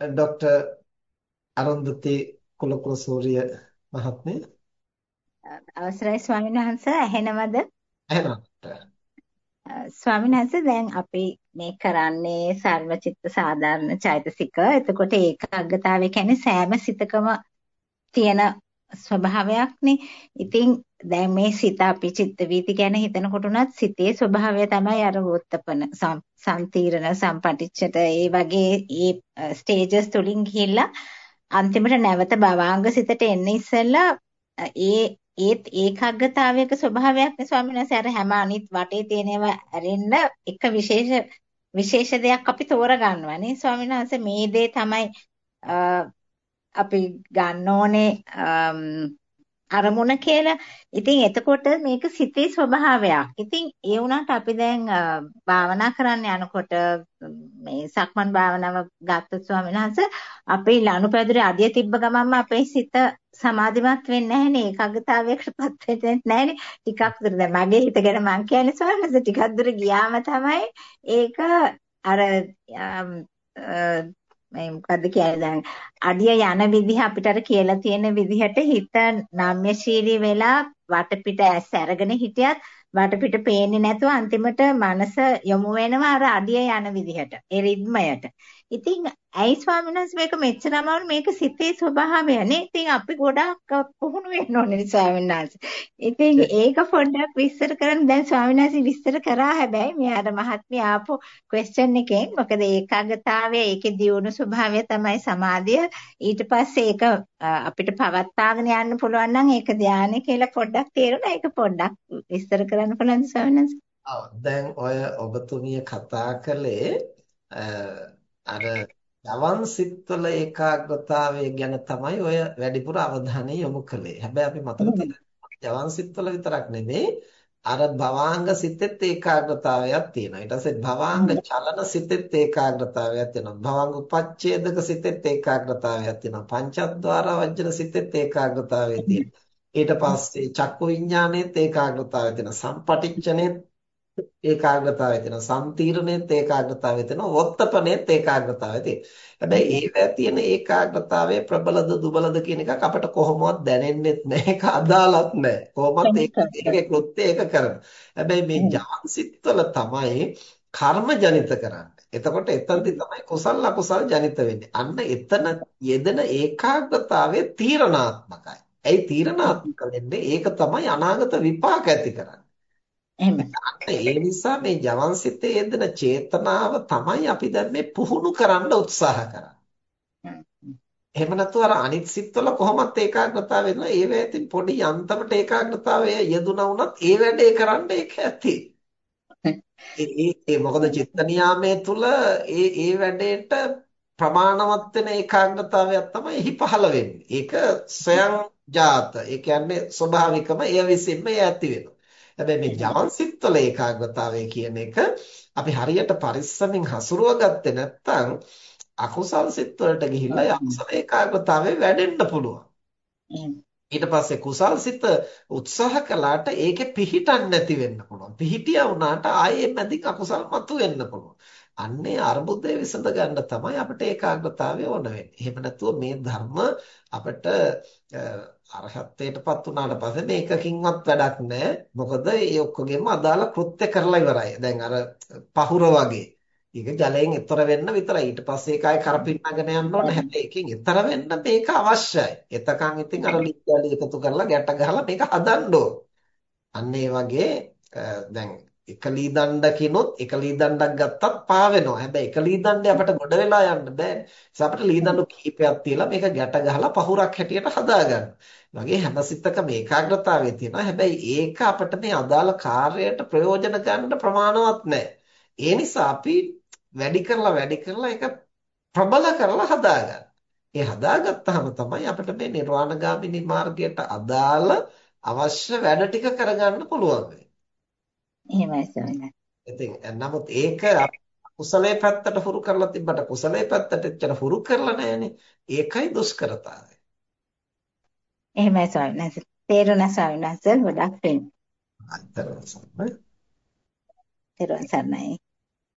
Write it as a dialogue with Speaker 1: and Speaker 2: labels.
Speaker 1: Doctor අරුන්දති කුලපුරසූරිය මහත්මිය
Speaker 2: අවසරයි ස්වාමීන් වහන්සේ ඇහෙනවද?
Speaker 1: ඇහෙනවා.
Speaker 2: ස්වාමීන් වහන්සේ දැන් අපි මේ කරන්නේ සර්වචිත්ත සාධාරණ චෛතසික. එතකොට ඒකාග්‍රතාවය කියන්නේ සෑම සිතකම තියෙන ස්වභාවයක්නේ. ඉතින් දැන් මේ සිත අපි චිත්ත වීති ගැන හිතනකොට උනත් සිතේ ස්වභාවය තමයි අර වෝත්තපන සම්තීරණ සම්පටිච්ඡට ඒ වගේ ඒ ස්ටේජස් තුලින් ගිහිල්ලා අන්තිමට නැවත භවාංග සිතට එන්න ඉස්සෙල්ලා ඒ ඒත් ඒකාග්‍රතාවයක ස්වභාවයක් නේ ස්වාමීන් වහන්සේ අර හැම අනිත් වටේ තියෙනව ඇරෙන්න එක විශේෂ විශේෂ දෙයක් අපි තෝරගන්නවා නේ ස්වාමීන් වහන්සේ මේ දේ තමයි අපි ගන්න ඕනේ අරමුණ කියලා. ඉතින් එතකොට මේක සිතේ ස්වභාවයක්. ඉතින් ඒ වුණාට අපි දැන් භාවනා කරන්න යනකොට මේ සක්මන් භාවනාව ගත්ත ස්වාමීන් වහන්සේ අපේ ලනුපැදුරේ අදිය තිබ්බ ගමන්ම අපේ සිත සමාධිමත් වෙන්නේ නැහනේ ඒකාග්‍රතාවයකටපත් වෙන්නේ නැහනේ ටිකක් දුර දැන් මගේ හිත ගැන මං කියන්නේ ස්වාමීන් වහන්සේ ටිකක් දුර ගියාම තමයි ඒක අර මේ මොකද්ද කියන්නේ දැන් අඩිය යන විදිහ අපිට අර කියලා තියෙන විදිහට හිත නම්‍යශීලී වෙලා වටපිට ඇස් අරගෙන හිටියත් වටපිට පේන්නේ නැතුව අන්තිමට මනස යොමු වෙනවා අර අඩිය යන විදිහට ඒ රිද්මයට. ඉතින් ඇයි ස්වාමීන් වහන්සේ මේක මෙච්චර අමාරු මේක සිතේ ස්වභාවය නේ. ඉතින් අපි ගොඩාක් පුහුණු වෙන්න ඕනේ ස්වාමීන් වහන්සේ. ඉතින් ඒක පොඩ්ඩක් විස්තර කරන්න දැන් ස්වාමීන් වහන්සේ විස්තර කරා හැබැයි මේ අර මහත්මිය ආපු ක්වෙස්චන් එකෙන් මොකද ඒකාග්‍රතාවය ඒකේ දියුණු ස්වභාවය තමයි සමාධිය. ඊට පස්සේ ඒක අපිට පවත්වාගෙන යන්න පුළුවන් නම් ඒක ධානය කියලා පොඩ්ඩක් තේරුණා. ඒක පොඩ්ඩක් විස්තර කරන්න පුළුවන් ස්වාමීන්.
Speaker 1: ඔව් දැන් ඔය ඔබතුමිය කතා කළේ අර යවන් සිත්වල ඒකාග්‍රතාවය ගැන තමයි ඔය වැඩිපුර අවධානය යොමු කළේ. හැබැයි අපි මතක තියාගන්න යවන් සිත්වල විතරක් නෙමෙයි අර භවාංග සිතෙත් ඒකාග්‍රතාවයක් තියෙනවා. ඊට පස්සේ භවාංග චලන සිතෙත් ඒකාග්‍රතාවයක් තියෙනවා. භවාංග උපච්ඡේදක සිතෙත් ඒකාග්‍රතාවයක් තියෙනවා. පංචද්වාර වජ්ජන සිතෙත් ඒකාග්‍රතාවය තියෙනවා. ඊට පස්සේ චක්කු විඥානයේත් ඒකාග්‍රතාවය තියෙනවා. සම්පටිච්ඡනේත් ඒකාග්‍රතාවය තියෙනවා. සම්තීර්ණෙත් ඒකාග්‍රතාවය තියෙනවා. වොත්තපනෙත් ඒකාග්‍රතාවය තියෙනවා. හැබැයි ඒවැ තියෙන ඒකාග්‍රතාවයේ ප්‍රබලද දුබලද කියන එකක් අපිට කොහොමවත් දැනෙන්නෙත් නැහැ ඒක අදාළත් නැහැ කොහොමත් ඒකේ කෘත්‍ය ඒක කරන. හැබැයි මේ ජාන්සිටවල තමයි කර්ම ජනිත කරන්නේ. එතකොට එතනදී තමයි කුසල අකුසල ජනිත වෙන්නේ. අන්න එතන යෙදෙන ඒකාග්‍රතාවය තීරණාත්මකයි ඇයි තීරණාත්මක වෙන්නේ ඒක තමයි අනාගත විපාක ඇති කරන්නේ
Speaker 2: එහෙම.
Speaker 1: ඒ නිසා මේ ජවන් සිතේ යෙදෙන චේතනාව තමයි අපි දැන් මේ පුහුණු කරන්න උත්සාහ කරන්නේ. එහෙම නැත්නම් අර අනිත් සිත්වල කොහොමත් ඒකාග්‍රතාවය වෙනවා. ඒවැ ඉතින් පොඩි යන්තමට ඒකාග්‍රතාවය යෙදුණා වුණත් ඒ වැඩේ කරන්න ඒක ඇති. ඒ ඒ මොකද චිත්ත නියාමයේ තුල ඒ ඒ වැඩේට ප්‍රමාණවත් වෙන ඒකාග්‍රතාවයක් තමයි එහි පහළ වෙන්නේ. ඒක ස්වයං ජාත. ඒ කියන්නේ ස්වභාවිකම එය විසින්ම ඇති වෙනවා. හැබැයි මේ ජවන් සිත්වල ඒකාග්‍රතාවය කියන එක අපි හරියට පරිස්සමින් හසුරුව ගත්තේ නැත්නම් අකුසල් සිත් වලට ගිහිල්ලා යකුසල ඒකාග්‍රතාවය වැඩෙන්න පුළුවන්. ඊට පස්සේ කුසල් සිත උත්සාහ කළාට ඒකේ පිහිටක් නැති වෙන්න පුළුවන්. පිහිටියා වුණාට ආයේ මැදින් අකුසල් මතුවෙන්න පුළුවන්. අන්නේ අර්බුදය විසඳ ගන්න තමයි අපිට ඒකාග්‍රතාවය ඕන වෙන්නේ. එහෙම නැතුව මේ ධර්ම අපිට අරහත්ත්වයටපත් වුණාට පස්සේ මේකකින්වත් වැඩක් නැහැ. මොකද ඒ ඔක්කොගෙම අදාළ කෘත්‍ය කරලා ඉවරයි. දැන් අර පහුර වගේ. ඒක ජලයෙන් ඈතර වෙන්න විතරයි. ඊට පස්සේ ඒක ආයේ කරපින්නගෙන යන්න ඕන. හැබැයි ඒකෙන් ඈතර වෙන්න මේක අවශ්‍යයි. එතකන් ඉතින් අර ලික්කැලි එකතු කරලා ගැට ගහලා මේක හදන්න ඕන. අන්න ඒ වගේ දැන් එක ලී දණ්ඩකිනොත් එක ලී දණ්ඩක් ගත්තත් පා වෙනවා. හැබැයි එක ලී දණ්ඩේ අපිට ගොඩ වෙලා යන්න බෑ. ඒ අපිට ලී දණ්ඩු කිහිපයක් තියලා මේක ගැට ගහලා පහුරක් හැටියට හදාගන්න. වගේ හැම සිතකම ඒකාග්‍රතාවය තියෙනවා. හැබැයි ඒක අපිට මේ අදාළ කාර්යයට ප්‍රයෝජන ගන්න ප්‍රමාණවත් නැහැ. ඒ නිසා අපි වැඩි කරලා වැඩි කරලා ඒක ප්‍රබල කරලා හදාගන්න. ඒ හදාගත්තාම තමයි අපිට මේ නිර්වාණගාමිනී මාර්ගයට අදාළ අවශ්‍ය වැඩ ටික කරගන්න පුළුවන් වෙන්නේ.
Speaker 2: එහෙමයි ස්වාමීනි.
Speaker 1: ඉතින් නමුත් ඒක කුසලයේ පැත්තට හුරු කරලා තිබ්බට කුසලයේ පැත්තට එච්චර හුරු කරලා නැහැනේ. ඒකයි දුෂ්කරතාවය.
Speaker 2: එහෙමයි ස්වාමීන්. තේරුණා ස්වාමීන් ගොඩක් වෙන.
Speaker 1: අත්තරම සම්මයි.
Speaker 2: තේරුවන් සරණයි.